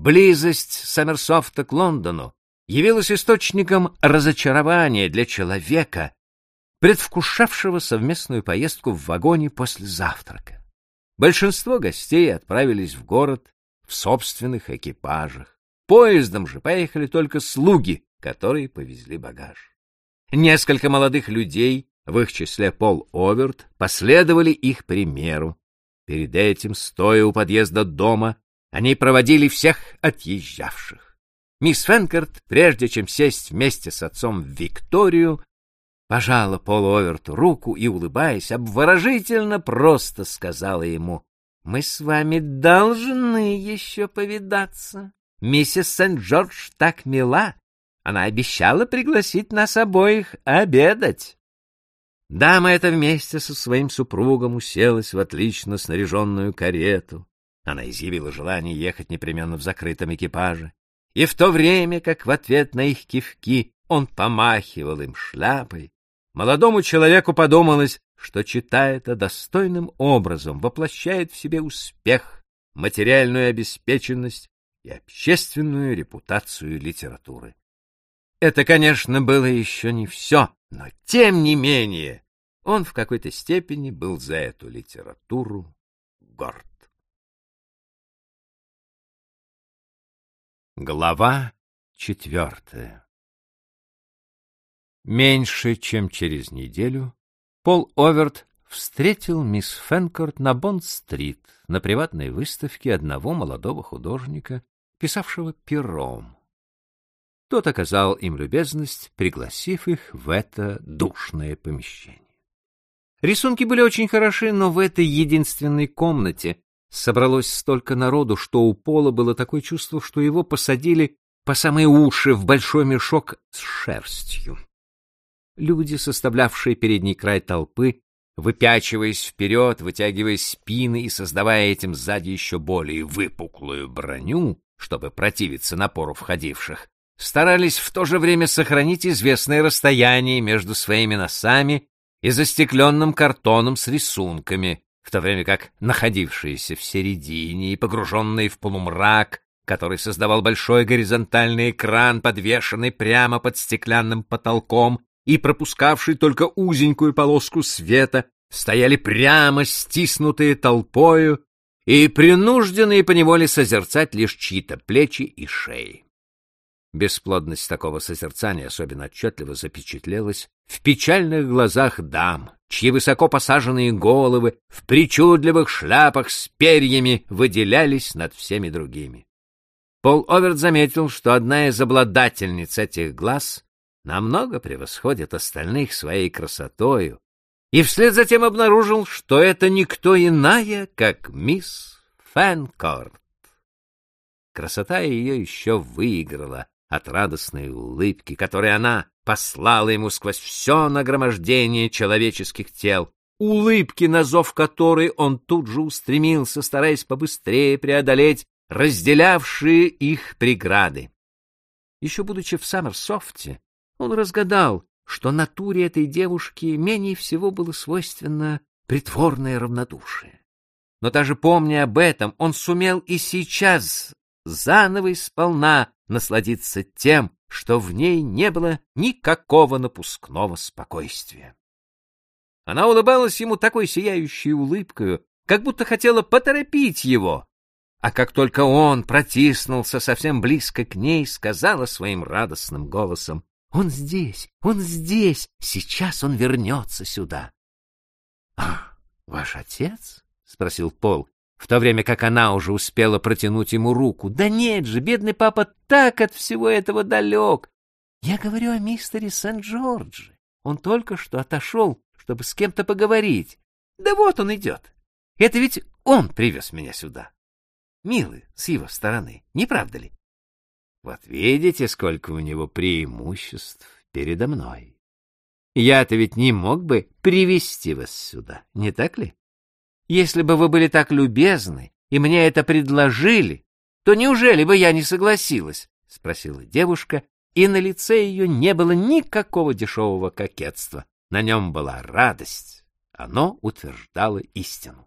близость Саммерсофта к Лондону явилась источником разочарования для человека, предвкушавшего совместную поездку в вагоне после завтрака. Большинство гостей отправились в город в собственных экипажах. Поездом же поехали только слуги, которые повезли багаж. Несколько молодых людей, в их числе Пол Оверт, последовали их примеру. Перед этим, стоя у подъезда дома, они проводили всех отъезжавших. Мисс Фенкерт, прежде чем сесть вместе с отцом в Викторию, пожала Полу Оверту руку и, улыбаясь, обворожительно просто сказала ему, «Мы с вами должны еще повидаться. Миссис Сент-Джордж так мила. Она обещала пригласить нас обоих обедать». Дама эта вместе со своим супругом уселась в отлично снаряженную карету. Она изъявила желание ехать непременно в закрытом экипаже. И в то время, как в ответ на их кивки он помахивал им шляпой, Молодому человеку подумалось, что читая это достойным образом, воплощает в себе успех, материальную обеспеченность и общественную репутацию литературы. Это, конечно, было еще не все, но тем не менее он в какой-то степени был за эту литературу горд. Глава четвертая Меньше чем через неделю Пол Оверт встретил мисс Фенкорт на Бонд-стрит на приватной выставке одного молодого художника, писавшего пером. Тот оказал им любезность, пригласив их в это душное помещение. Рисунки были очень хороши, но в этой единственной комнате собралось столько народу, что у Пола было такое чувство, что его посадили по самые уши в большой мешок с шерстью. Люди, составлявшие передний край толпы, выпячиваясь вперед, вытягивая спины и создавая этим сзади еще более выпуклую броню, чтобы противиться напору входивших, старались в то же время сохранить известное расстояние между своими носами и застекленным картоном с рисунками, в то время как находившиеся в середине и погруженные в полумрак, который создавал большой горизонтальный экран, подвешенный прямо под стеклянным потолком, и пропускавший только узенькую полоску света, стояли прямо стиснутые толпою и принужденные поневоле созерцать лишь чьи-то плечи и шеи. Бесплодность такого созерцания особенно отчетливо запечатлелась в печальных глазах дам, чьи высоко посаженные головы в причудливых шляпах с перьями выделялись над всеми другими. Пол Оверт заметил, что одна из обладательниц этих глаз намного превосходит остальных своей красотою, и вслед за тем обнаружил, что это никто иная, как мисс Фэнкорт. Красота ее еще выиграла от радостной улыбки, которой она послала ему сквозь все нагромождение человеческих тел, улыбки, на зов которой он тут же устремился, стараясь побыстрее преодолеть разделявшие их преграды. Еще будучи в Саммерсофте, он разгадал, что натуре этой девушки менее всего было свойственно притворное равнодушие. Но даже помня об этом, он сумел и сейчас заново и сполна насладиться тем, что в ней не было никакого напускного спокойствия. Она улыбалась ему такой сияющей улыбкой, как будто хотела поторопить его, а как только он протиснулся совсем близко к ней, сказала своим радостным голосом, он здесь, он здесь, сейчас он вернется сюда. — А, ваш отец? — спросил Пол, в то время как она уже успела протянуть ему руку. — Да нет же, бедный папа так от всего этого далек. Я говорю о мистере Сент-Джордже. Он только что отошел, чтобы с кем-то поговорить. Да вот он идет. Это ведь он привез меня сюда. Милый, с его стороны, не правда ли? Вот видите, сколько у него преимуществ передо мной. Я-то ведь не мог бы привести вас сюда, не так ли? Если бы вы были так любезны и мне это предложили, то неужели бы я не согласилась? — спросила девушка, и на лице ее не было никакого дешевого кокетства. На нем была радость. Оно утверждало истину.